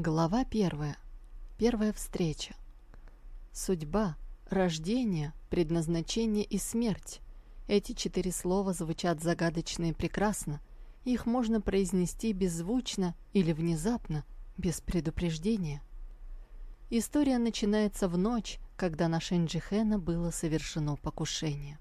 Глава первая. Первая встреча. Судьба, рождение, предназначение и смерть. Эти четыре слова звучат загадочно и прекрасно. Их можно произнести беззвучно или внезапно, без предупреждения. История начинается в ночь, когда на Шенджихена было совершено покушение.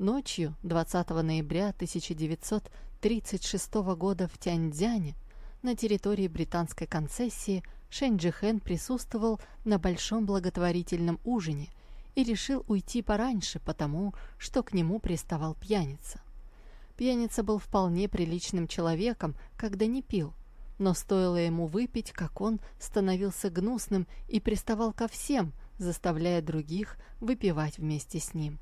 Ночью 20 ноября 1936 года в Тяньцзяне на территории британской концессии Шэнь присутствовал на большом благотворительном ужине и решил уйти пораньше, потому что к нему приставал пьяница. Пьяница был вполне приличным человеком, когда не пил, но стоило ему выпить, как он становился гнусным и приставал ко всем, заставляя других выпивать вместе с ним.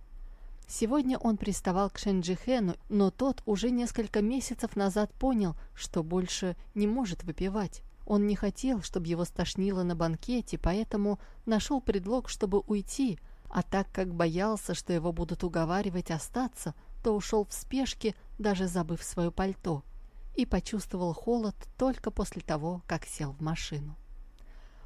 Сегодня он приставал к Шенджихену, но тот уже несколько месяцев назад понял, что больше не может выпивать. Он не хотел, чтобы его стошнило на банкете, поэтому нашел предлог, чтобы уйти, а так как боялся, что его будут уговаривать остаться, то ушел в спешке, даже забыв свое пальто, и почувствовал холод только после того, как сел в машину.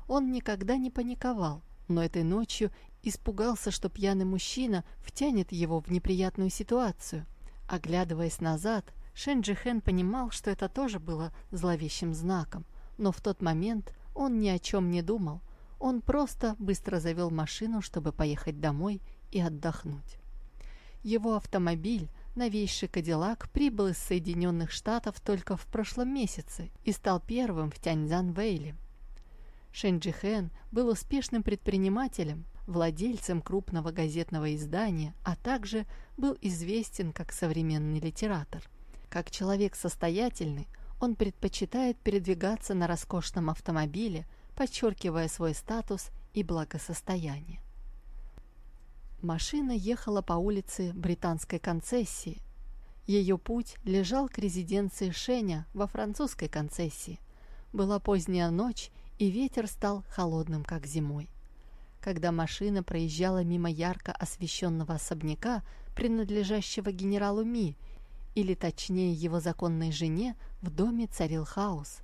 Он никогда не паниковал, но этой ночью Испугался, что пьяный мужчина втянет его в неприятную ситуацию. Оглядываясь назад, Шенджи Хэн понимал, что это тоже было зловещим знаком, но в тот момент он ни о чем не думал. Он просто быстро завел машину, чтобы поехать домой и отдохнуть. Его автомобиль, новейший Кадиллак, прибыл из Соединенных Штатов только в прошлом месяце и стал первым в Тяньцзян-Вэйле. Шенджи Хэн был успешным предпринимателем, владельцем крупного газетного издания, а также был известен как современный литератор. Как человек состоятельный, он предпочитает передвигаться на роскошном автомобиле, подчеркивая свой статус и благосостояние. Машина ехала по улице британской концессии. Ее путь лежал к резиденции Шеня во французской концессии. Была поздняя ночь, и ветер стал холодным, как зимой когда машина проезжала мимо ярко освещенного особняка, принадлежащего генералу Ми, или точнее его законной жене, в доме царил хаос.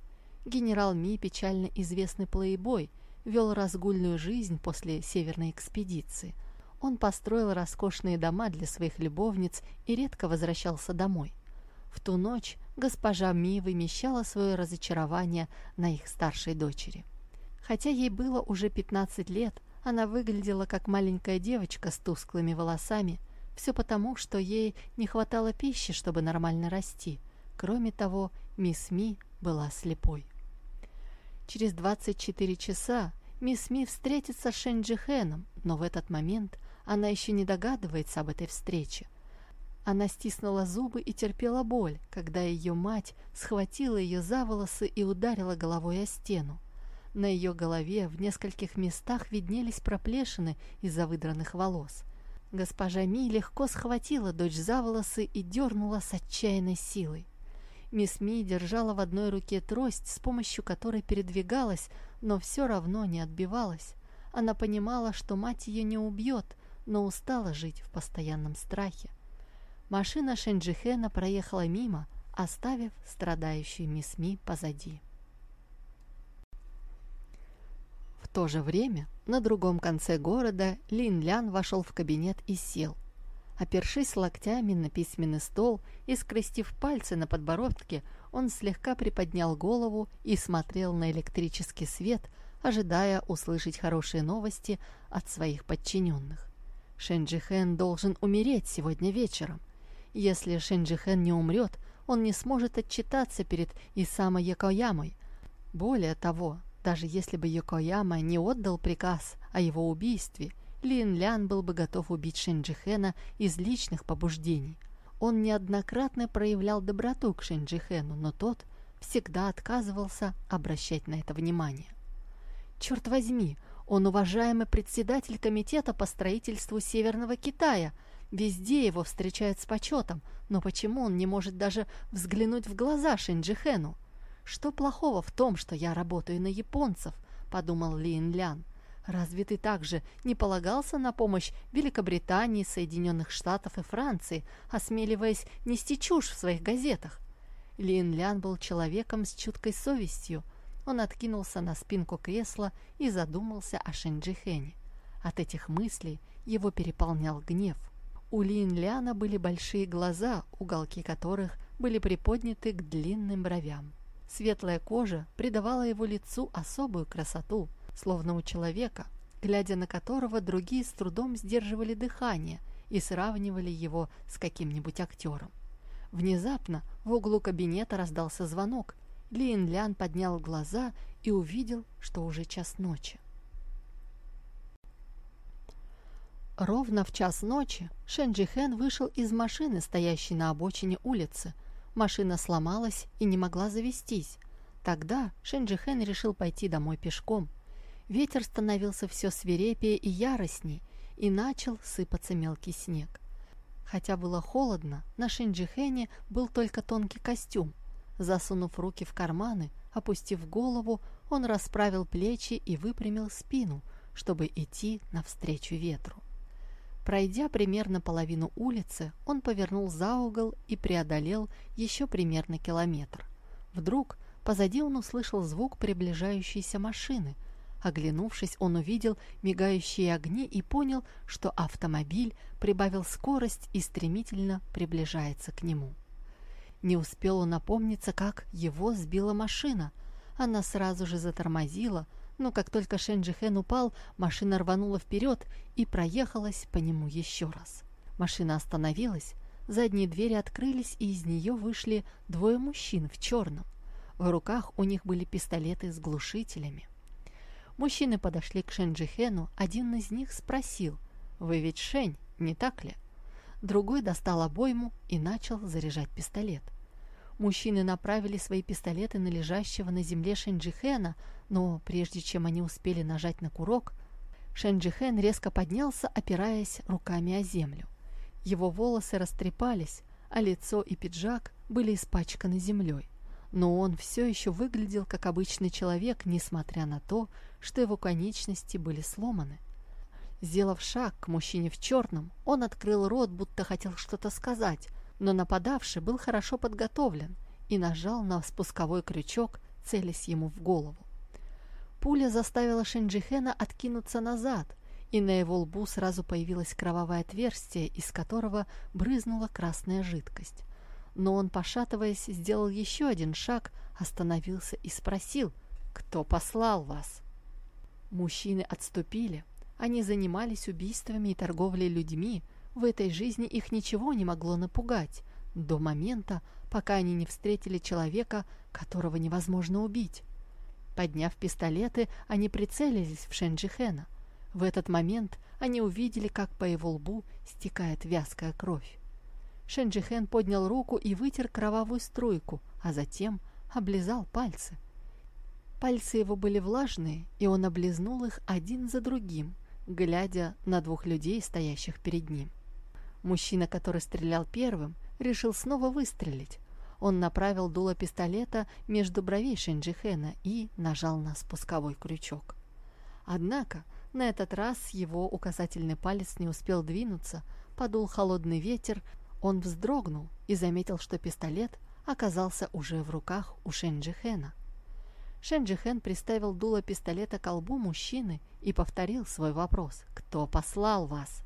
Генерал Ми, печально известный плейбой, вел разгульную жизнь после северной экспедиции. Он построил роскошные дома для своих любовниц и редко возвращался домой. В ту ночь госпожа Ми вымещала свое разочарование на их старшей дочери. Хотя ей было уже 15 лет, она выглядела как маленькая девочка с тусклыми волосами, все потому, что ей не хватало пищи, чтобы нормально расти. Кроме того, мисс Ми была слепой. Через 24 часа мисс Ми встретится с Шенджихеном, но в этот момент она еще не догадывается об этой встрече. Она стиснула зубы и терпела боль, когда ее мать схватила ее за волосы и ударила головой о стену. На ее голове в нескольких местах виднелись проплешины из-за выдранных волос. Госпожа Ми легко схватила дочь за волосы и дернула с отчаянной силой. Мисс Ми держала в одной руке трость, с помощью которой передвигалась, но все равно не отбивалась. Она понимала, что мать ее не убьет, но устала жить в постоянном страхе. Машина Шенджихена проехала мимо, оставив страдающую мисс Ми позади. В то же время на другом конце города Лин Лян вошел в кабинет и сел. Опершись локтями на письменный стол и скрестив пальцы на подбородке, он слегка приподнял голову и смотрел на электрический свет, ожидая услышать хорошие новости от своих подчиненных. Шенджихен должен умереть сегодня вечером. Если Шенджихен не умрет, он не сможет отчитаться перед Исама Якоямой. Более того, даже если бы Йокояма не отдал приказ о его убийстве, Лин Лян был бы готов убить Шинджихена из личных побуждений. Он неоднократно проявлял доброту к Шинджихену, но тот всегда отказывался обращать на это внимание. Черт возьми, он уважаемый председатель комитета по строительству Северного Китая. Везде его встречают с почетом, но почему он не может даже взглянуть в глаза Шинджихену? «Что плохого в том, что я работаю на японцев?» – подумал Лин Лян. «Разве ты также не полагался на помощь Великобритании, Соединенных Штатов и Франции, осмеливаясь нести чушь в своих газетах?» Лин Лян был человеком с чуткой совестью. Он откинулся на спинку кресла и задумался о Шенджихене. От этих мыслей его переполнял гнев. У Лин Ляна были большие глаза, уголки которых были приподняты к длинным бровям. Светлая кожа придавала его лицу особую красоту, словно у человека, глядя на которого другие с трудом сдерживали дыхание и сравнивали его с каким-нибудь актером. Внезапно в углу кабинета раздался звонок. Лин Лян поднял глаза и увидел, что уже час ночи. Ровно в час ночи Шенджи Хэн вышел из машины, стоящей на обочине улицы. Машина сломалась и не могла завестись. Тогда Шенджи решил пойти домой пешком. Ветер становился все свирепее и яростней, и начал сыпаться мелкий снег. Хотя было холодно, на Шинджихене был только тонкий костюм. Засунув руки в карманы, опустив голову, он расправил плечи и выпрямил спину, чтобы идти навстречу ветру. Пройдя примерно половину улицы, он повернул за угол и преодолел еще примерно километр. Вдруг позади он услышал звук приближающейся машины – Оглянувшись, он увидел мигающие огни и понял, что автомобиль прибавил скорость и стремительно приближается к нему. Не успел он напомниться, как его сбила машина. Она сразу же затормозила, но как только Шенджихен упал, машина рванула вперед и проехалась по нему еще раз. Машина остановилась, задние двери открылись, и из нее вышли двое мужчин в черном. В руках у них были пистолеты с глушителями. Мужчины подошли к Шенджихену, один из них спросил, «Вы ведь Шень, не так ли?» Другой достал обойму и начал заряжать пистолет. Мужчины направили свои пистолеты на лежащего на земле Шенджихена, но прежде чем они успели нажать на курок, Шенджихен резко поднялся, опираясь руками о землю. Его волосы растрепались, а лицо и пиджак были испачканы землей но он все еще выглядел как обычный человек, несмотря на то, что его конечности были сломаны. Сделав шаг к мужчине в черном, он открыл рот, будто хотел что-то сказать, но нападавший был хорошо подготовлен и нажал на спусковой крючок, целясь ему в голову. Пуля заставила Шинджихена откинуться назад, и на его лбу сразу появилось кровавое отверстие, из которого брызнула красная жидкость но он, пошатываясь, сделал еще один шаг, остановился и спросил, «Кто послал вас?» Мужчины отступили. Они занимались убийствами и торговлей людьми. В этой жизни их ничего не могло напугать, до момента, пока они не встретили человека, которого невозможно убить. Подняв пистолеты, они прицелились в Шенджихена. В этот момент они увидели, как по его лбу стекает вязкая кровь. Шенджихен поднял руку и вытер кровавую струйку, а затем облизал пальцы. Пальцы его были влажные, и он облизнул их один за другим, глядя на двух людей, стоящих перед ним. Мужчина, который стрелял первым, решил снова выстрелить. Он направил дуло пистолета между бровей Шенджихена и нажал на спусковой крючок. Однако на этот раз его указательный палец не успел двинуться, подул холодный ветер, он вздрогнул и заметил, что пистолет оказался уже в руках у Шенджихена. Шенджихен приставил дуло пистолета к колбу мужчины и повторил свой вопрос «Кто послал вас?».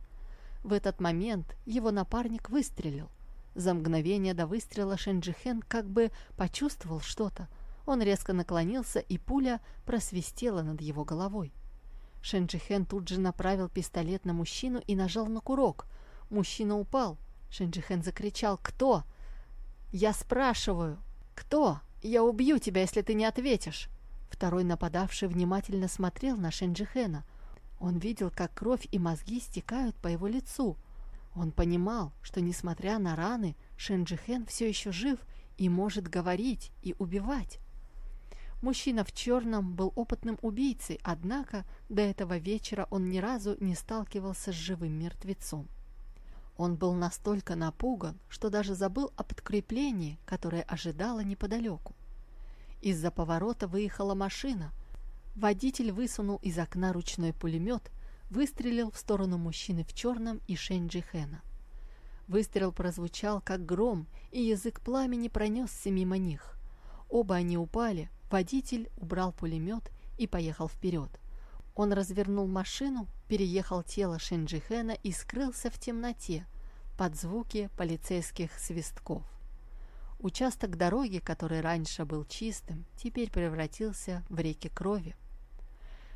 В этот момент его напарник выстрелил. За мгновение до выстрела Шенджихен как бы почувствовал что-то. Он резко наклонился, и пуля просвистела над его головой. Шенджихен тут же направил пистолет на мужчину и нажал на курок. Мужчина упал, Шинджихен закричал «Кто?» «Я спрашиваю, кто? Я убью тебя, если ты не ответишь!» Второй нападавший внимательно смотрел на Шинджихена. Он видел, как кровь и мозги стекают по его лицу. Он понимал, что, несмотря на раны, Шинджихен все еще жив и может говорить и убивать. Мужчина в черном был опытным убийцей, однако до этого вечера он ни разу не сталкивался с живым мертвецом. Он был настолько напуган, что даже забыл о подкреплении, которое ожидало неподалеку. Из-за поворота выехала машина. Водитель высунул из окна ручной пулемет, выстрелил в сторону мужчины в черном и Шенджи Хэна. Выстрел прозвучал, как гром, и язык пламени пронесся мимо них. Оба они упали, Водитель убрал пулемет и поехал вперед. Он развернул машину, переехал тело Шинджихена и скрылся в темноте под звуки полицейских свистков. Участок дороги, который раньше был чистым, теперь превратился в реки крови.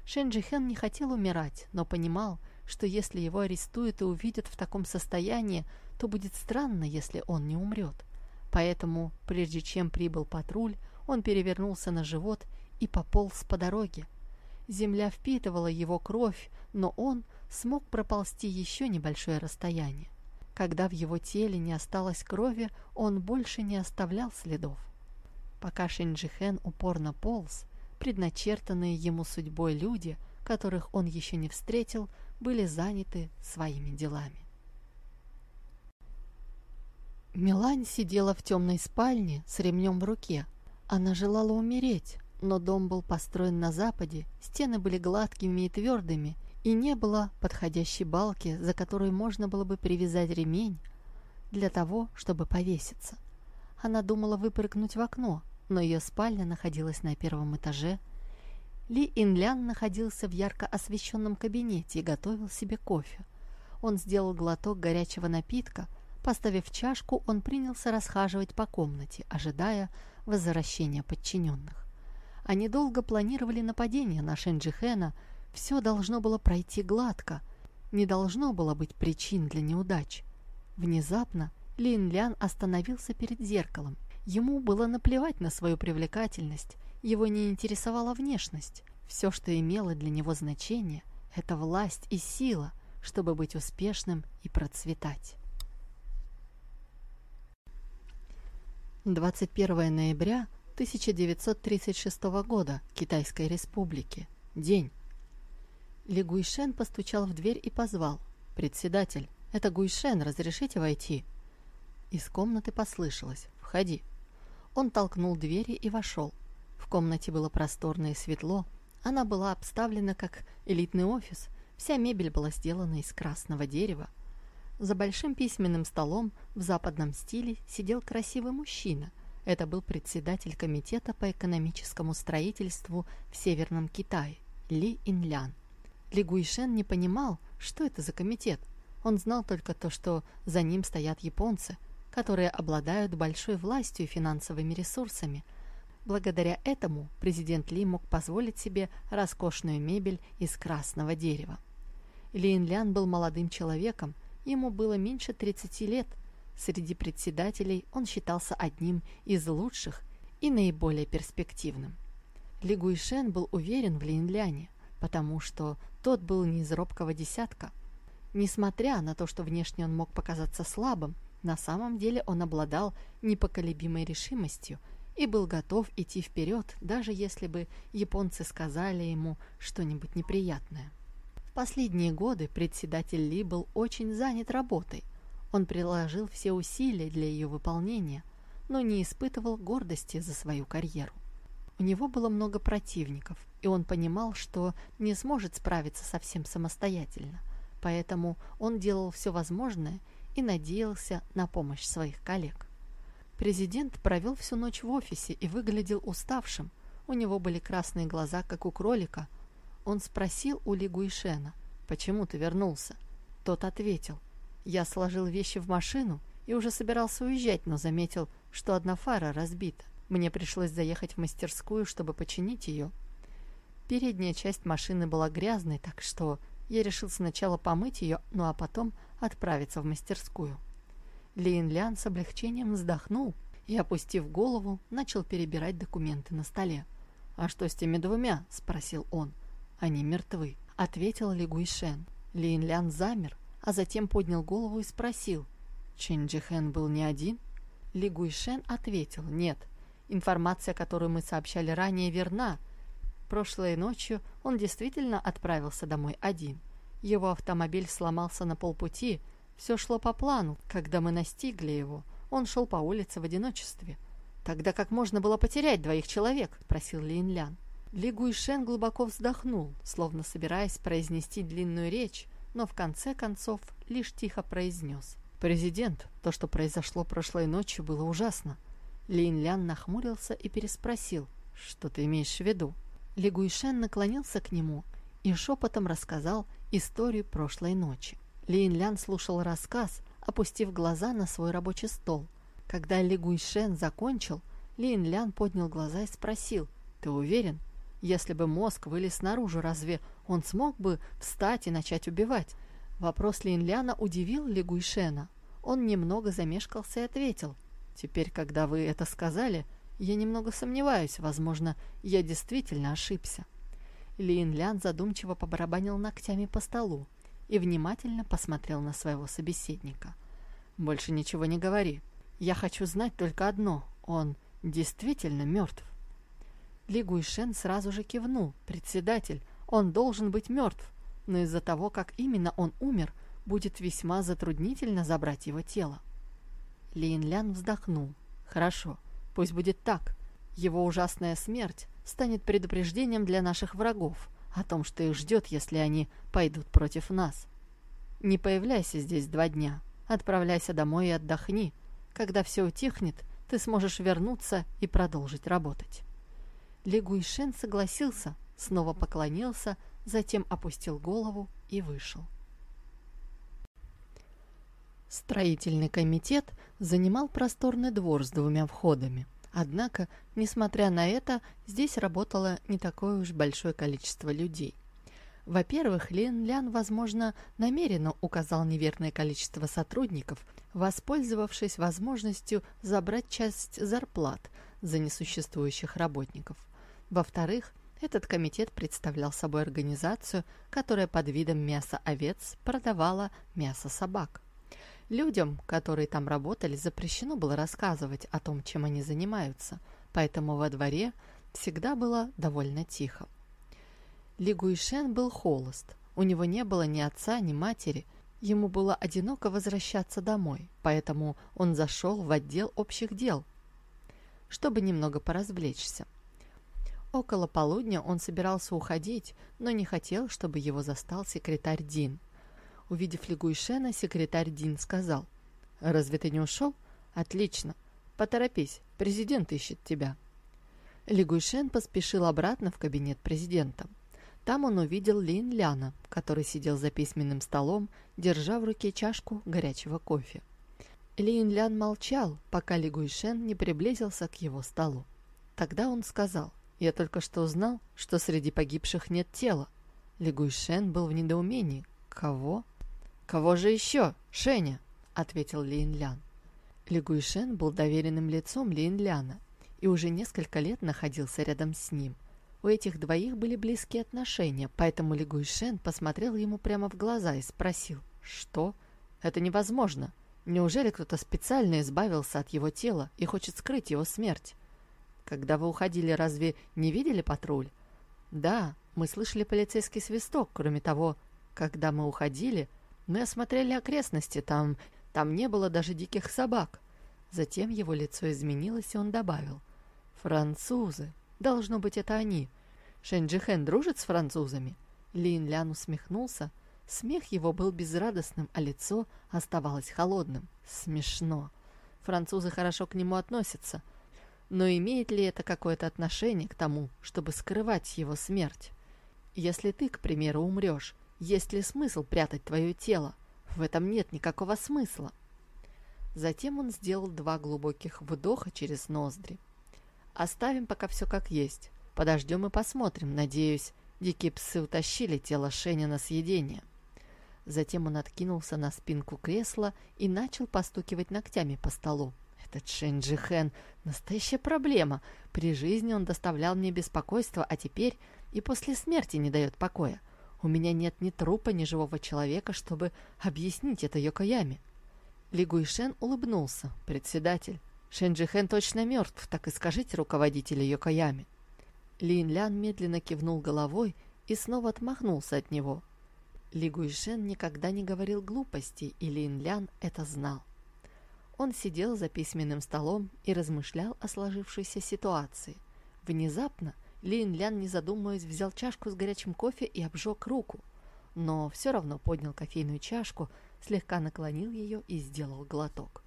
Шенджихен не хотел умирать, но понимал, что если его арестуют и увидят в таком состоянии, то будет странно, если он не умрет. Поэтому, прежде чем прибыл патруль, он перевернулся на живот и пополз по дороге. Земля впитывала его кровь, но он смог проползти еще небольшое расстояние. Когда в его теле не осталось крови, он больше не оставлял следов. Пока Шинджихен упорно полз, предначертанные ему судьбой люди, которых он еще не встретил, были заняты своими делами. Милань сидела в темной спальне с ремнем в руке. Она желала умереть, но дом был построен на западе, стены были гладкими и твердыми, и не было подходящей балки, за которой можно было бы привязать ремень для того, чтобы повеситься. Она думала выпрыгнуть в окно, но ее спальня находилась на первом этаже. Ли Инлян находился в ярко освещенном кабинете и готовил себе кофе. Он сделал глоток горячего напитка. Поставив чашку, он принялся расхаживать по комнате, ожидая возвращения подчиненных. Они долго планировали нападение на Шенджихена, все должно было пройти гладко, не должно было быть причин для неудач. Внезапно Лин Лян остановился перед зеркалом. Ему было наплевать на свою привлекательность, его не интересовала внешность. Все, что имело для него значение, это власть и сила, чтобы быть успешным и процветать. 21 ноября 1936 года Китайской Республики. День. Ли Гуйшен постучал в дверь и позвал. «Председатель, это Гуйшен, разрешите войти?» Из комнаты послышалось. «Входи». Он толкнул двери и вошел. В комнате было просторно и светло. Она была обставлена как элитный офис. Вся мебель была сделана из красного дерева. За большим письменным столом в западном стиле сидел красивый мужчина – это был председатель комитета по экономическому строительству в Северном Китае Ли Инлян. Ли Гуишен не понимал, что это за комитет. Он знал только то, что за ним стоят японцы, которые обладают большой властью и финансовыми ресурсами. Благодаря этому президент Ли мог позволить себе роскошную мебель из красного дерева. Ли Инлян был молодым человеком, ему было меньше 30 лет – Среди председателей он считался одним из лучших и наиболее перспективным. Ли Гуйшен был уверен в Линляне, потому что тот был не из робкого десятка. Несмотря на то, что внешне он мог показаться слабым, на самом деле он обладал непоколебимой решимостью и был готов идти вперед, даже если бы японцы сказали ему что-нибудь неприятное. В последние годы председатель Ли был очень занят работой – он приложил все усилия для ее выполнения, но не испытывал гордости за свою карьеру. У него было много противников, и он понимал, что не сможет справиться совсем самостоятельно, поэтому он делал все возможное и надеялся на помощь своих коллег. Президент провел всю ночь в офисе и выглядел уставшим. У него были красные глаза, как у кролика. Он спросил у Ли Гуишена, «Почему ты вернулся?» Тот ответил, я сложил вещи в машину и уже собирался уезжать, но заметил, что одна фара разбита. Мне пришлось заехать в мастерскую, чтобы починить ее. Передняя часть машины была грязной, так что я решил сначала помыть ее, ну а потом отправиться в мастерскую. Лин Лян с облегчением вздохнул и, опустив голову, начал перебирать документы на столе. «А что с теми двумя?» – спросил он. «Они мертвы», – ответил Ли Гуйшен. Лин Лян замер, а затем поднял голову и спросил, «Чин Джихэн был не один?» Ли Гуйшен ответил, «Нет, информация, которую мы сообщали ранее, верна. Прошлой ночью он действительно отправился домой один. Его автомобиль сломался на полпути, все шло по плану. Когда мы настигли его, он шел по улице в одиночестве. «Тогда как можно было потерять двоих человек?» – просил Лин Лян. Ли Гуйшен глубоко вздохнул, словно собираясь произнести длинную речь, но в конце концов лишь тихо произнес. «Президент, то, что произошло прошлой ночью, было ужасно». Лин Лян нахмурился и переспросил. Что ты имеешь в виду? Ли Гуйшен наклонился к нему и шепотом рассказал историю прошлой ночи. Ли Инлян слушал рассказ, опустив глаза на свой рабочий стол. Когда Ли Гуйшен закончил, Ли Инлян поднял глаза и спросил, «Ты уверен? Если бы мозг вылез наружу, разве он смог бы встать и начать убивать?» Вопрос Ли Инляна удивил Ли Гуйшена. Он немного замешкался и ответил, «Теперь, когда вы это сказали, я немного сомневаюсь, возможно, я действительно ошибся». Ли Инлян задумчиво побарабанил ногтями по столу и внимательно посмотрел на своего собеседника. «Больше ничего не говори. Я хочу знать только одно. Он действительно мертв?» Ли Гуйшен сразу же кивнул. «Председатель, он должен быть мертв, но из-за того, как именно он умер, будет весьма затруднительно забрать его тело». Ли Инлян вздохнул. «Хорошо, пусть будет так. Его ужасная смерть станет предупреждением для наших врагов о том, что их ждет, если они пойдут против нас. Не появляйся здесь два дня. Отправляйся домой и отдохни. Когда все утихнет, ты сможешь вернуться и продолжить работать. Ли Гуйшен согласился, снова поклонился, затем опустил голову и вышел. Строительный комитет занимал просторный двор с двумя входами – Однако, несмотря на это, здесь работало не такое уж большое количество людей. Во-первых, Лин Лян, возможно, намеренно указал неверное количество сотрудников, воспользовавшись возможностью забрать часть зарплат за несуществующих работников. Во-вторых, этот комитет представлял собой организацию, которая под видом мяса овец продавала мясо собак. Людям, которые там работали, запрещено было рассказывать о том, чем они занимаются, поэтому во дворе всегда было довольно тихо. Ли Гуишен был холост, у него не было ни отца, ни матери, ему было одиноко возвращаться домой, поэтому он зашел в отдел общих дел, чтобы немного поразвлечься. Около полудня он собирался уходить, но не хотел, чтобы его застал секретарь Дин – Увидев Лигуйшена, секретарь Дин сказал. «Разве ты не ушел? Отлично. Поторопись, президент ищет тебя». Лигуйшен поспешил обратно в кабинет президента. Там он увидел Лин Ляна, который сидел за письменным столом, держа в руке чашку горячего кофе. Лин Лян молчал, пока Лигуйшен не приблизился к его столу. Тогда он сказал, «Я только что узнал, что среди погибших нет тела». Лигуйшен был в недоумении. «Кого?» «Кого же еще? Шеня!» — ответил Лин Лян. Ли Гуйшен был доверенным лицом Лин Ляна и уже несколько лет находился рядом с ним. У этих двоих были близкие отношения, поэтому Ли Гуйшен посмотрел ему прямо в глаза и спросил, «Что? Это невозможно. Неужели кто-то специально избавился от его тела и хочет скрыть его смерть? Когда вы уходили, разве не видели патруль? Да, мы слышали полицейский свисток. Кроме того, когда мы уходили, мы осмотрели окрестности, там, там не было даже диких собак. Затем его лицо изменилось, и он добавил. «Французы! Должно быть, это они. Шэньджихэн дружит с французами?» Лин Лян усмехнулся. Смех его был безрадостным, а лицо оставалось холодным. Смешно. Французы хорошо к нему относятся. Но имеет ли это какое-то отношение к тому, чтобы скрывать его смерть? Если ты, к примеру, умрешь, есть ли смысл прятать твое тело? В этом нет никакого смысла. Затем он сделал два глубоких вдоха через ноздри. Оставим пока все как есть. Подождем и посмотрим. Надеюсь, дикие псы утащили тело Шеня на съедение. Затем он откинулся на спинку кресла и начал постукивать ногтями по столу. Этот Шэнь Джихэн – настоящая проблема. При жизни он доставлял мне беспокойство, а теперь и после смерти не дает покоя. У меня нет ни трупа, ни живого человека, чтобы объяснить это Йокояме. Ли Гуйшен улыбнулся. Председатель, Шенджихен точно мертв, так и скажите руководителю Йокояме. Лин Лян медленно кивнул головой и снова отмахнулся от него. Ли Гуйшен никогда не говорил глупостей, и Лин Лян это знал. Он сидел за письменным столом и размышлял о сложившейся ситуации. Внезапно Лин Лян, не задумываясь, взял чашку с горячим кофе и обжег руку, но все равно поднял кофейную чашку, слегка наклонил ее и сделал глоток.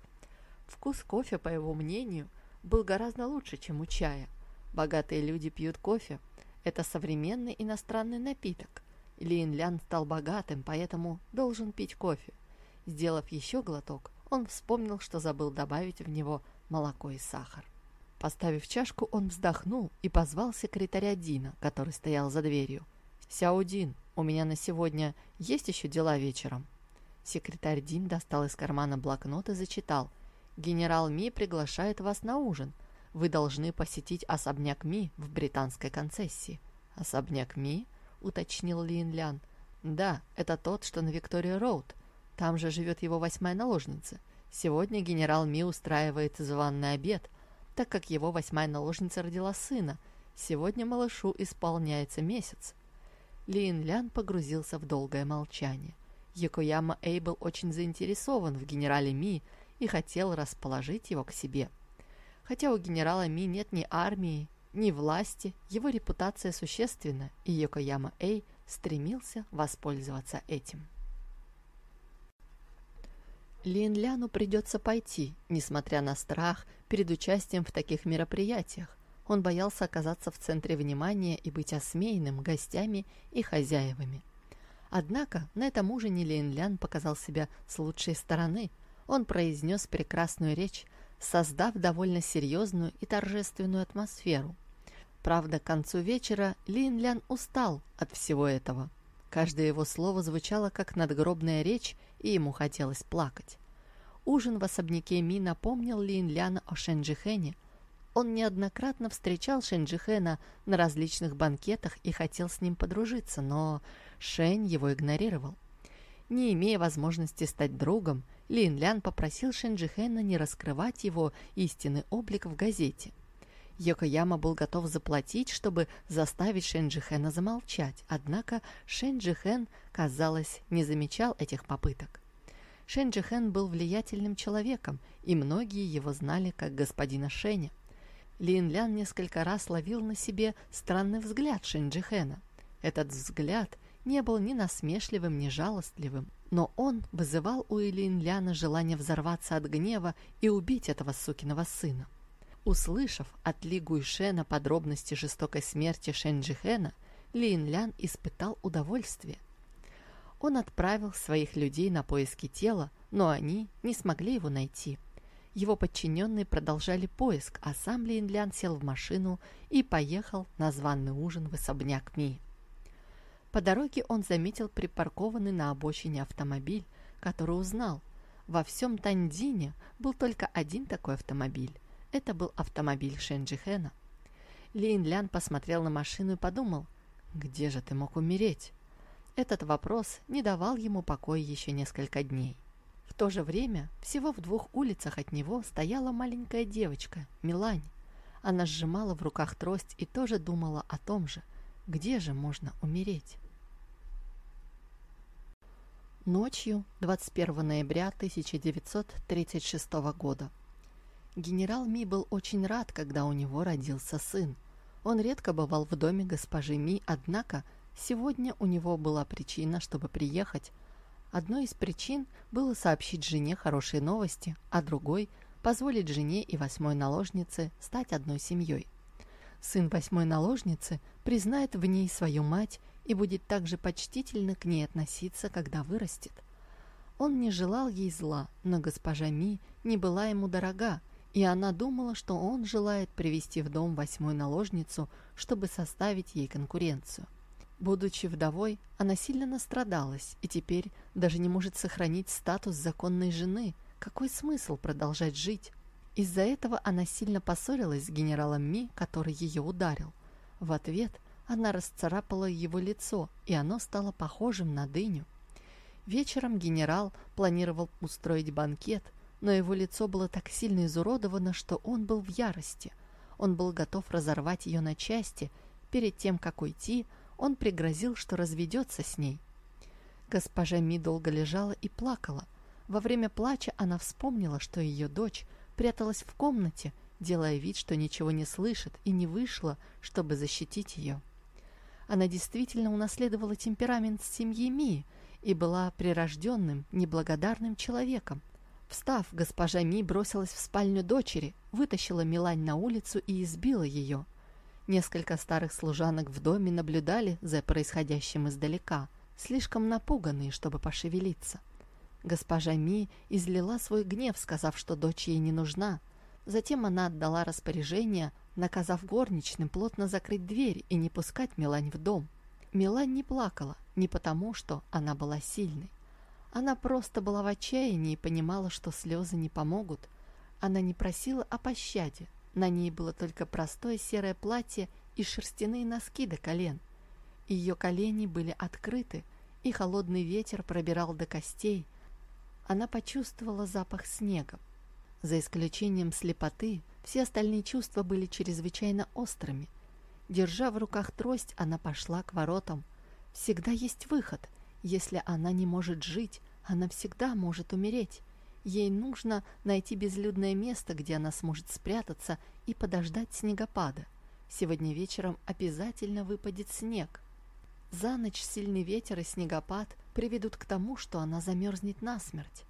Вкус кофе, по его мнению, был гораздо лучше, чем у чая. Богатые люди пьют кофе. Это современный иностранный напиток. Лин Лян стал богатым, поэтому должен пить кофе. Сделав еще глоток, он вспомнил, что забыл добавить в него молоко и сахар. Поставив чашку, он вздохнул и позвал секретаря Дина, который стоял за дверью. «Сяо Дин, у меня на сегодня есть еще дела вечером?» Секретарь Дин достал из кармана блокнот и зачитал. «Генерал Ми приглашает вас на ужин. Вы должны посетить особняк Ми в британской концессии». «Особняк Ми?» — уточнил Лин Лян. «Да, это тот, что на Виктория Роуд. Там же живет его восьмая наложница. Сегодня генерал Ми устраивает званный обед, так как его восьмая наложница родила сына. Сегодня малышу исполняется месяц. Лин Лян погрузился в долгое молчание. Якояма Эй был очень заинтересован в генерале Ми и хотел расположить его к себе. Хотя у генерала Ми нет ни армии, ни власти, его репутация существенна, и Йокояма Эй стремился воспользоваться этим. Лин Ляну придется пойти, несмотря на страх перед участием в таких мероприятиях. Он боялся оказаться в центре внимания и быть осмеянным гостями и хозяевами. Однако на этом ужине Лин Лян показал себя с лучшей стороны. Он произнес прекрасную речь, создав довольно серьезную и торжественную атмосферу. Правда, к концу вечера Лин Лян устал от всего этого. Каждое его слово звучало как надгробная речь, и ему хотелось плакать. Ужин в особняке Ми напомнил Лин Ляна о Шенджихене. Он неоднократно встречал Шенджихена на различных банкетах и хотел с ним подружиться, но Шень его игнорировал. Не имея возможности стать другом, Лин Лян попросил Шенджихена не раскрывать его истинный облик в газете. Йокояма был готов заплатить, чтобы заставить Шенджихена замолчать, однако Шенджихен, казалось, не замечал этих попыток. Шенджихен был влиятельным человеком, и многие его знали как господина Шеня. Лин Лян несколько раз ловил на себе странный взгляд Шенджихена. Этот взгляд не был ни насмешливым, ни жалостливым, но он вызывал у Лин Ляна желание взорваться от гнева и убить этого сукиного сына. Услышав от Ли Гуйшена подробности жестокой смерти Шенджихена, Лин Лян испытал удовольствие. Он отправил своих людей на поиски тела, но они не смогли его найти. Его подчиненные продолжали поиск, а сам Лин Лян сел в машину и поехал на званый ужин в особняк Ми. По дороге он заметил припаркованный на обочине автомобиль, который узнал. Во всем Тандине был только один такой автомобиль. Это был автомобиль Шенджихена. Лин Лян посмотрел на машину и подумал, где же ты мог умереть? Этот вопрос не давал ему покоя еще несколько дней. В то же время, всего в двух улицах от него стояла маленькая девочка, Милань. Она сжимала в руках трость и тоже думала о том же, где же можно умереть. Ночью 21 ноября 1936 года Генерал Ми был очень рад, когда у него родился сын. Он редко бывал в доме госпожи Ми, однако сегодня у него была причина, чтобы приехать. Одной из причин было сообщить жене хорошие новости, а другой – позволить жене и восьмой наложнице стать одной семьей. Сын восьмой наложницы признает в ней свою мать и будет также почтительно к ней относиться, когда вырастет. Он не желал ей зла, но госпожа Ми не была ему дорога, и она думала, что он желает привести в дом восьмую наложницу, чтобы составить ей конкуренцию. Будучи вдовой, она сильно настрадалась и теперь даже не может сохранить статус законной жены. Какой смысл продолжать жить? Из-за этого она сильно поссорилась с генералом Ми, который ее ударил. В ответ она расцарапала его лицо, и оно стало похожим на дыню. Вечером генерал планировал устроить банкет – но его лицо было так сильно изуродовано, что он был в ярости. Он был готов разорвать ее на части. Перед тем, как уйти, он пригрозил, что разведется с ней. Госпожа Ми долго лежала и плакала. Во время плача она вспомнила, что ее дочь пряталась в комнате, делая вид, что ничего не слышит, и не вышла, чтобы защитить ее. Она действительно унаследовала темперамент семьи Ми и была прирожденным, неблагодарным человеком. Встав, госпожа Ми бросилась в спальню дочери, вытащила Милань на улицу и избила ее. Несколько старых служанок в доме наблюдали за происходящим издалека, слишком напуганные, чтобы пошевелиться. Госпожа Ми излила свой гнев, сказав, что дочь ей не нужна. Затем она отдала распоряжение, наказав горничным плотно закрыть дверь и не пускать Милань в дом. Милань не плакала, не потому, что она была сильной. Она просто была в отчаянии и понимала, что слезы не помогут. Она не просила о пощаде. На ней было только простое серое платье и шерстяные носки до колен. Ее колени были открыты, и холодный ветер пробирал до костей. Она почувствовала запах снега. За исключением слепоты, все остальные чувства были чрезвычайно острыми. Держа в руках трость, она пошла к воротам. Всегда есть выход. Если она не может жить, она всегда может умереть. Ей нужно найти безлюдное место, где она сможет спрятаться и подождать снегопада. Сегодня вечером обязательно выпадет снег. За ночь сильный ветер и снегопад приведут к тому, что она замерзнет насмерть.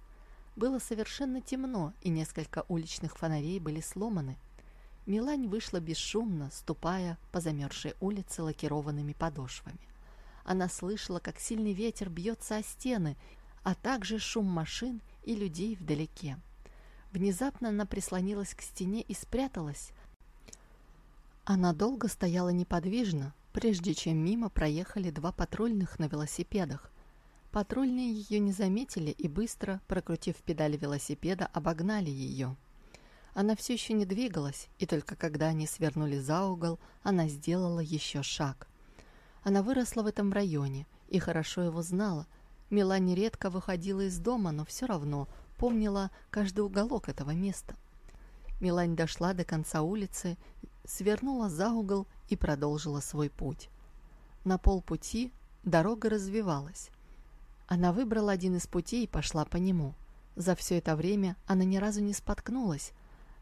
Было совершенно темно, и несколько уличных фонарей были сломаны. Милань вышла бесшумно, ступая по замерзшей улице лакированными подошвами. Она слышала, как сильный ветер бьется о стены, а также шум машин и людей вдалеке. Внезапно она прислонилась к стене и спряталась. Она долго стояла неподвижно, прежде чем мимо проехали два патрульных на велосипедах. Патрульные ее не заметили и быстро, прокрутив педали велосипеда, обогнали ее. Она все еще не двигалась, и только когда они свернули за угол, она сделала еще шаг. Она выросла в этом районе и хорошо его знала. Мелани редко выходила из дома, но все равно помнила каждый уголок этого места. Милань дошла до конца улицы, свернула за угол и продолжила свой путь. На полпути дорога развивалась. Она выбрала один из путей и пошла по нему. За все это время она ни разу не споткнулась,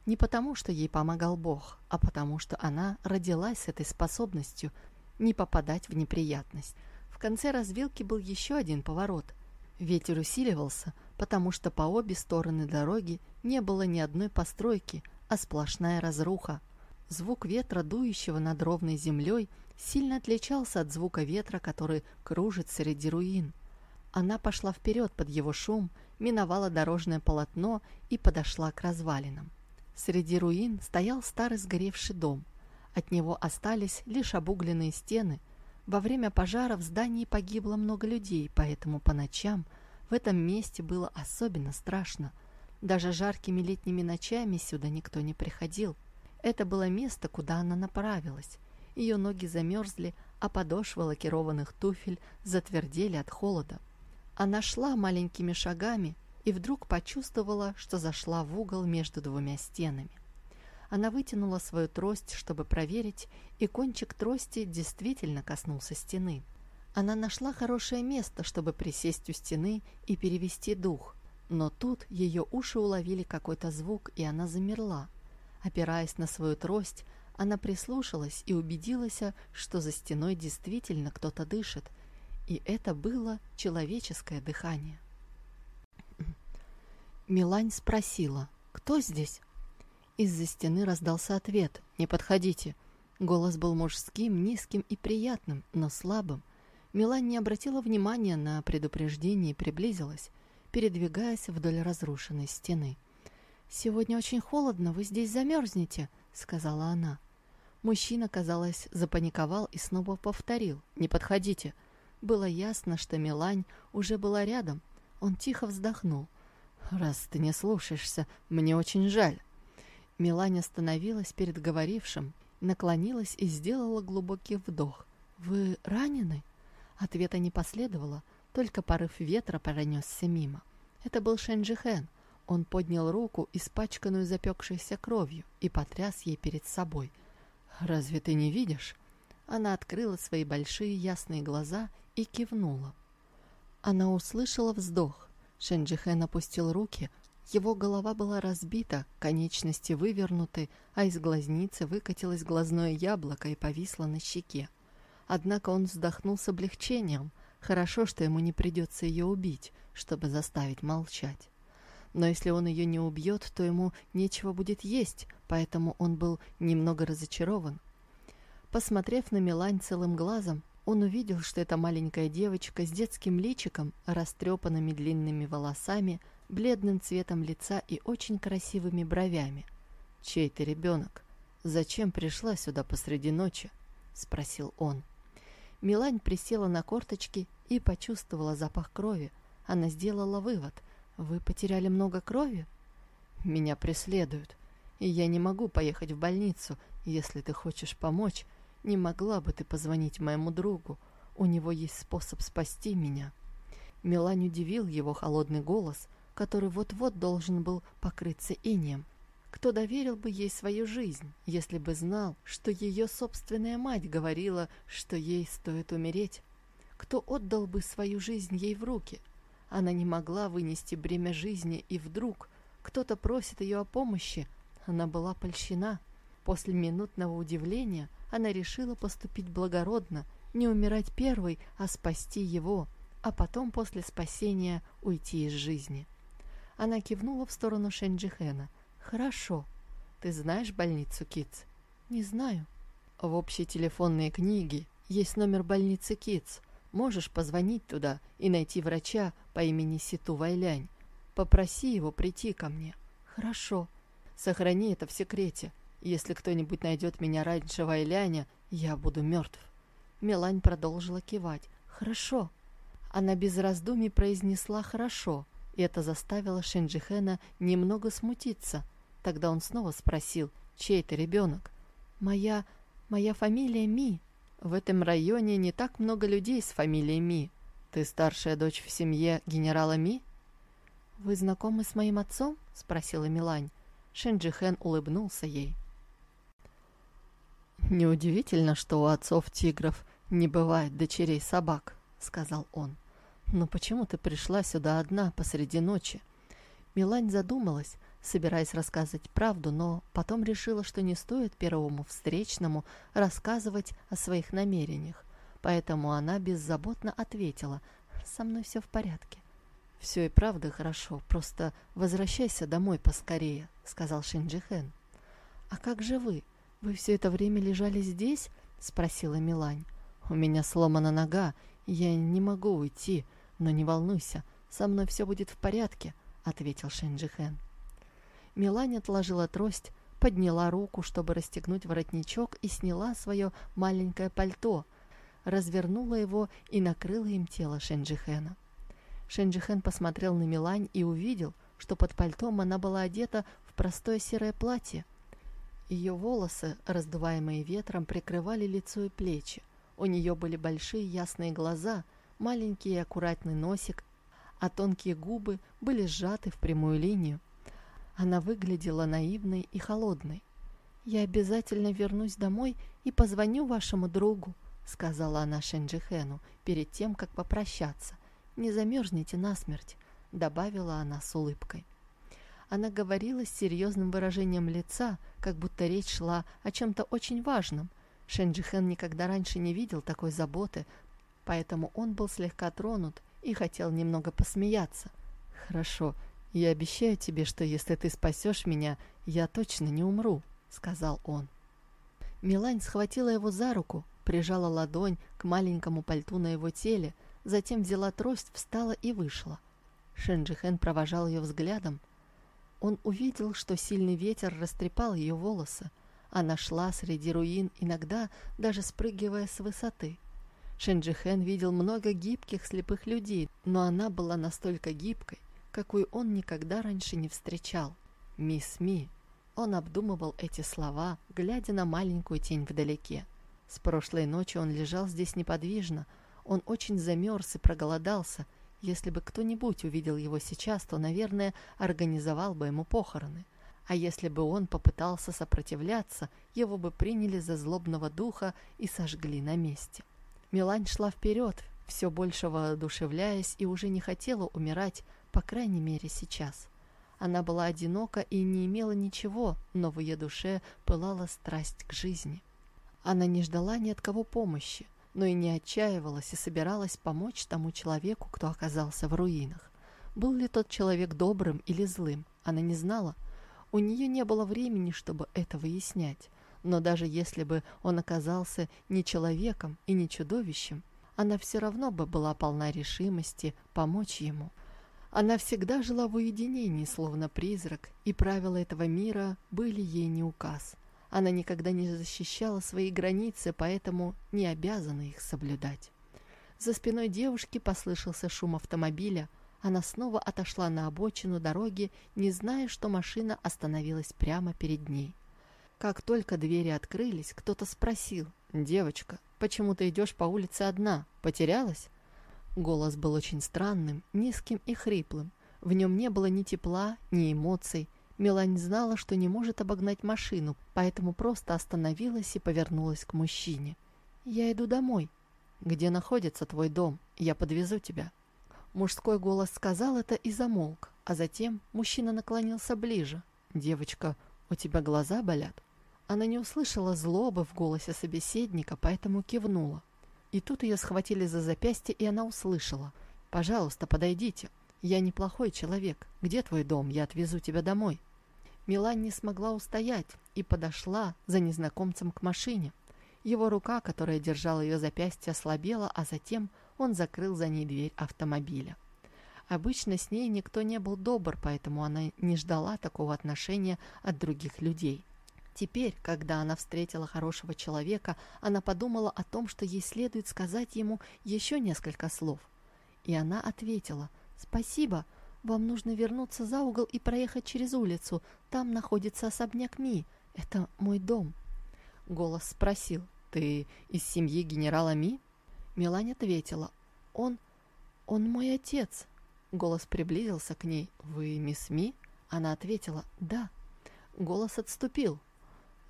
не потому, что ей помогал Бог, а потому, что она родилась с этой способностью не попадать в неприятность. В конце развилки был еще один поворот. Ветер усиливался, потому что по обе стороны дороги не было ни одной постройки, а сплошная разруха. Звук ветра, дующего над ровной землей, сильно отличался от звука ветра, который кружит среди руин. Она пошла вперед под его шум, миновала дорожное полотно и подошла к развалинам. Среди руин стоял старый сгоревший дом. От него остались лишь обугленные стены. Во время пожара в здании погибло много людей, поэтому по ночам в этом месте было особенно страшно. Даже жаркими летними ночами сюда никто не приходил. Это было место, куда она направилась. Ее ноги замерзли, а подошвы лакированных туфель затвердели от холода. Она шла маленькими шагами и вдруг почувствовала, что зашла в угол между двумя стенами. Она вытянула свою трость, чтобы проверить, и кончик трости действительно коснулся стены. Она нашла хорошее место, чтобы присесть у стены и перевести дух, но тут ее уши уловили какой-то звук, и она замерла. Опираясь на свою трость, она прислушалась и убедилась, что за стеной действительно кто-то дышит, и это было человеческое дыхание. Милань спросила, кто здесь? Из-за стены раздался ответ «Не подходите». Голос был мужским, низким и приятным, но слабым. Милань не обратила внимания на предупреждение и приблизилась, передвигаясь вдоль разрушенной стены. «Сегодня очень холодно, вы здесь замерзнете», — сказала она. Мужчина, казалось, запаниковал и снова повторил «Не подходите». Было ясно, что Милань уже была рядом. Он тихо вздохнул. «Раз ты не слушаешься, мне очень жаль». Милань остановилась перед говорившим, наклонилась и сделала глубокий вдох. «Вы ранены?» Ответа не последовало, только порыв ветра пронесся мимо. Это был Шенджихен. Он поднял руку, испачканную запекшейся кровью, и потряс ей перед собой. «Разве ты не видишь?» Она открыла свои большие ясные глаза и кивнула. Она услышала вздох. Шенджихен опустил руки. Его голова была разбита, конечности вывернуты, а из глазницы выкатилось глазное яблоко и повисло на щеке. Однако он вздохнул с облегчением. Хорошо, что ему не придется ее убить, чтобы заставить молчать. Но если он ее не убьет, то ему нечего будет есть, поэтому он был немного разочарован. Посмотрев на Милань целым глазом, он увидел, что это маленькая девочка с детским личиком, растрепанными длинными волосами, бледным цветом лица и очень красивыми бровями. «Чей ты ребенок? Зачем пришла сюда посреди ночи?» — спросил он. Милань присела на корточки и почувствовала запах крови. Она сделала вывод. «Вы потеряли много крови?» «Меня преследуют, и я не могу поехать в больницу. Если ты хочешь помочь, не могла бы ты позвонить моему другу? У него есть способ спасти меня». Милань удивил его холодный голос, который вот-вот должен был покрыться инеем. Кто доверил бы ей свою жизнь, если бы знал, что ее собственная мать говорила, что ей стоит умереть? Кто отдал бы свою жизнь ей в руки? Она не могла вынести бремя жизни, и вдруг кто-то просит ее о помощи. Она была польщена. После минутного удивления она решила поступить благородно, не умирать первой, а спасти его, а потом после спасения уйти из жизни. Она кивнула в сторону Шенджихена. «Хорошо. Ты знаешь больницу Китс?» «Не знаю». «В общей телефонной книге есть номер больницы Китс. Можешь позвонить туда и найти врача по имени Ситу Вайлянь. Попроси его прийти ко мне». «Хорошо. Сохрани это в секрете. Если кто-нибудь найдет меня раньше Вайляня, я буду мертв. Мелань продолжила кивать. Хорошо. Она без раздумий произнесла «хорошо», и это заставило Шенджихена немного смутиться. Тогда он снова спросил, чей ты ребенок? «Моя... моя фамилия Ми. В этом районе не так много людей с фамилией Ми. Ты старшая дочь в семье генерала Ми?» «Вы знакомы с моим отцом?» — спросила Милань. Шенджихен улыбнулся ей. «Неудивительно, что у отцов тигров не бывает дочерей собак», — сказал он. «Но почему ты пришла сюда одна посреди ночи?» Милань задумалась, собираясь рассказывать правду, но потом решила, что не стоит первому встречному рассказывать о своих намерениях. Поэтому она беззаботно ответила, «Со мной все в порядке». «Все и правда хорошо, просто возвращайся домой поскорее», — сказал Шинджихен. «А как же вы?» «Вы все это время лежали здесь?» — спросила Милань. «У меня сломана нога, я не могу уйти, но не волнуйся, со мной все будет в порядке», — ответил Шенджихен. Милань отложила трость, подняла руку, чтобы расстегнуть воротничок и сняла свое маленькое пальто, развернула его и накрыла им тело Шенджихена. Шенджихен посмотрел на Милань и увидел, что под пальтом она была одета в простое серое платье — ее волосы, раздуваемые ветром, прикрывали лицо и плечи. У нее были большие ясные глаза, маленький и аккуратный носик, а тонкие губы были сжаты в прямую линию. Она выглядела наивной и холодной. «Я обязательно вернусь домой и позвоню вашему другу», — сказала она Шенджихену перед тем, как попрощаться. «Не замерзните насмерть», — добавила она с улыбкой. Она говорила с серьезным выражением лица, как будто речь шла о чем-то очень важном. Шенджихен никогда раньше не видел такой заботы, поэтому он был слегка тронут и хотел немного посмеяться. «Хорошо, я обещаю тебе, что если ты спасешь меня, я точно не умру», — сказал он. Милань схватила его за руку, прижала ладонь к маленькому пальту на его теле, затем взяла трость, встала и вышла. Шенджихен провожал ее взглядом, он увидел, что сильный ветер растрепал ее волосы. Она шла среди руин, иногда даже спрыгивая с высоты. Шенджихен видел много гибких слепых людей, но она была настолько гибкой, какую он никогда раньше не встречал. «Мисс Ми». Он обдумывал эти слова, глядя на маленькую тень вдалеке. С прошлой ночи он лежал здесь неподвижно. Он очень замерз и проголодался – если бы кто-нибудь увидел его сейчас, то, наверное, организовал бы ему похороны. А если бы он попытался сопротивляться, его бы приняли за злобного духа и сожгли на месте. Милань шла вперед, все больше воодушевляясь и уже не хотела умирать, по крайней мере сейчас. Она была одинока и не имела ничего, но в ее душе пылала страсть к жизни. Она не ждала ни от кого помощи, но и не отчаивалась и собиралась помочь тому человеку, кто оказался в руинах. Был ли тот человек добрым или злым, она не знала. У нее не было времени, чтобы это выяснять. Но даже если бы он оказался не человеком и не чудовищем, она все равно бы была полна решимости помочь ему. Она всегда жила в уединении, словно призрак, и правила этого мира были ей не указ. Она никогда не защищала свои границы, поэтому не обязана их соблюдать. За спиной девушки послышался шум автомобиля. Она снова отошла на обочину дороги, не зная, что машина остановилась прямо перед ней. Как только двери открылись, кто-то спросил, «Девочка, почему ты идешь по улице одна? Потерялась?» Голос был очень странным, низким и хриплым. В нем не было ни тепла, ни эмоций. Мелань знала, что не может обогнать машину, поэтому просто остановилась и повернулась к мужчине. «Я иду домой». «Где находится твой дом? Я подвезу тебя». Мужской голос сказал это и замолк, а затем мужчина наклонился ближе. «Девочка, у тебя глаза болят?» Она не услышала злобы в голосе собеседника, поэтому кивнула. И тут ее схватили за запястье, и она услышала. «Пожалуйста, подойдите. Я неплохой человек. Где твой дом? Я отвезу тебя домой». Милан не смогла устоять и подошла за незнакомцем к машине. Его рука, которая держала ее запястье, ослабела, а затем он закрыл за ней дверь автомобиля. Обычно с ней никто не был добр, поэтому она не ждала такого отношения от других людей. Теперь, когда она встретила хорошего человека, она подумала о том, что ей следует сказать ему еще несколько слов. И она ответила «Спасибо, вам нужно вернуться за угол и проехать через улицу. Там находится особняк Ми. Это мой дом». Голос спросил «Ты из семьи генерала Ми?» Мелань ответила «Он... он мой отец». Голос приблизился к ней «Вы мисс Ми?» Она ответила «Да». Голос отступил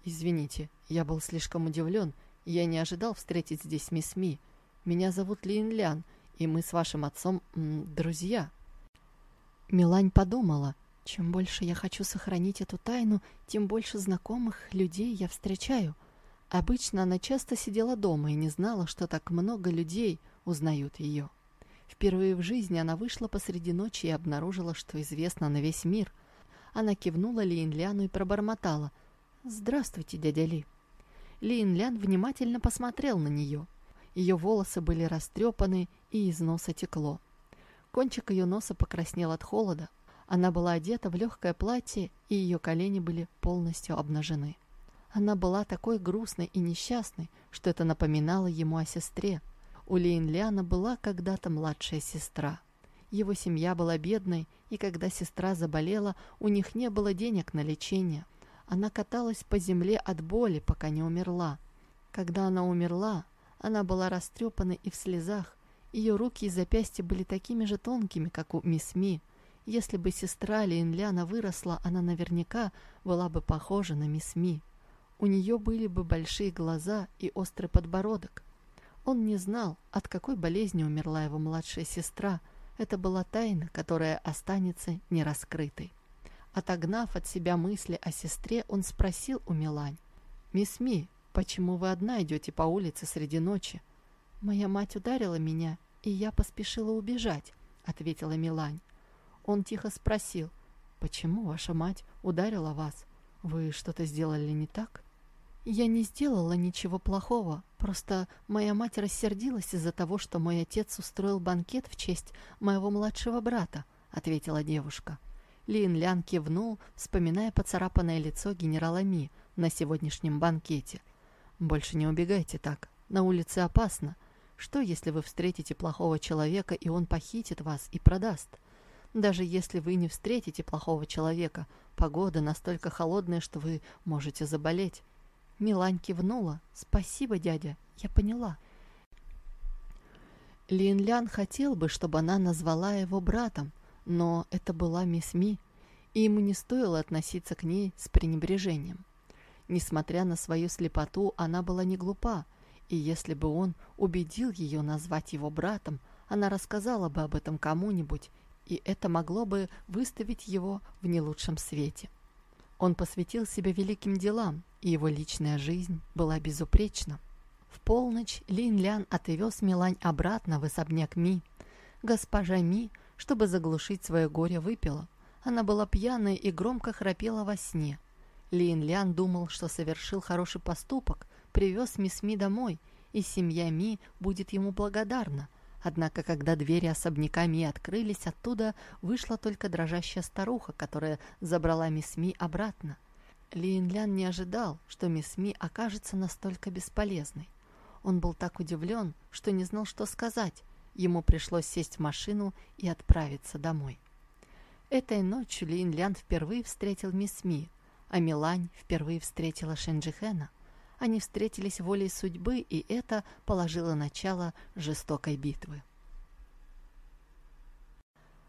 «Извините, я был слишком удивлен. Я не ожидал встретить здесь мисс Ми. Меня зовут Лин Лян, и мы с вашим отцом м, друзья». Милань подумала, чем больше я хочу сохранить эту тайну, тем больше знакомых людей я встречаю. Обычно она часто сидела дома и не знала, что так много людей узнают ее. Впервые в жизни она вышла посреди ночи и обнаружила, что известно на весь мир. Она кивнула Лин Ляну и пробормотала – «Здравствуйте, дядя Ли». Лин Лян внимательно посмотрел на нее. Ее волосы были растрепаны, и из носа текло. Кончик ее носа покраснел от холода. Она была одета в легкое платье, и ее колени были полностью обнажены. Она была такой грустной и несчастной, что это напоминало ему о сестре. У Лин Ляна была когда-то младшая сестра. Его семья была бедной, и когда сестра заболела, у них не было денег на лечение – она каталась по земле от боли, пока не умерла. Когда она умерла, она была растрепана и в слезах. Ее руки и запястья были такими же тонкими, как у мисс Ми. Если бы сестра Линляна выросла, она наверняка была бы похожа на мисс Ми. У нее были бы большие глаза и острый подбородок. Он не знал, от какой болезни умерла его младшая сестра. Это была тайна, которая останется нераскрытой. Отогнав от себя мысли о сестре, он спросил у Милань. «Мисс Ми, почему вы одна идете по улице среди ночи?» «Моя мать ударила меня, и я поспешила убежать», — ответила Милань. Он тихо спросил. «Почему ваша мать ударила вас? Вы что-то сделали не так?» «Я не сделала ничего плохого, просто моя мать рассердилась из-за того, что мой отец устроил банкет в честь моего младшего брата», — ответила девушка. Лин Лян кивнул, вспоминая поцарапанное лицо генерала Ми на сегодняшнем банкете. «Больше не убегайте так. На улице опасно. Что, если вы встретите плохого человека, и он похитит вас и продаст? Даже если вы не встретите плохого человека, погода настолько холодная, что вы можете заболеть». Милань кивнула. «Спасибо, дядя, я поняла». Лин Лян хотел бы, чтобы она назвала его братом, но это была мисс Ми, и ему не стоило относиться к ней с пренебрежением. Несмотря на свою слепоту, она была не глупа, и если бы он убедил ее назвать его братом, она рассказала бы об этом кому-нибудь, и это могло бы выставить его в не лучшем свете. Он посвятил себя великим делам, и его личная жизнь была безупречна. В полночь Лин Лян отвез Милань обратно в особняк Ми. Госпожа Ми чтобы заглушить свое горе, выпила. Она была пьяной и громко храпела во сне. Лин Лян думал, что совершил хороший поступок, привез мисс Ми домой, и семья Ми будет ему благодарна. Однако, когда двери особняка Ми открылись, оттуда вышла только дрожащая старуха, которая забрала мисс Ми обратно. Лин Лян не ожидал, что мисс Ми окажется настолько бесполезной. Он был так удивлен, что не знал, что сказать. Ему пришлось сесть в машину и отправиться домой. Этой ночью Лин Лян впервые встретил мисс Ми, а Милань впервые встретила Шенджихена. Они встретились волей судьбы, и это положило начало жестокой битвы.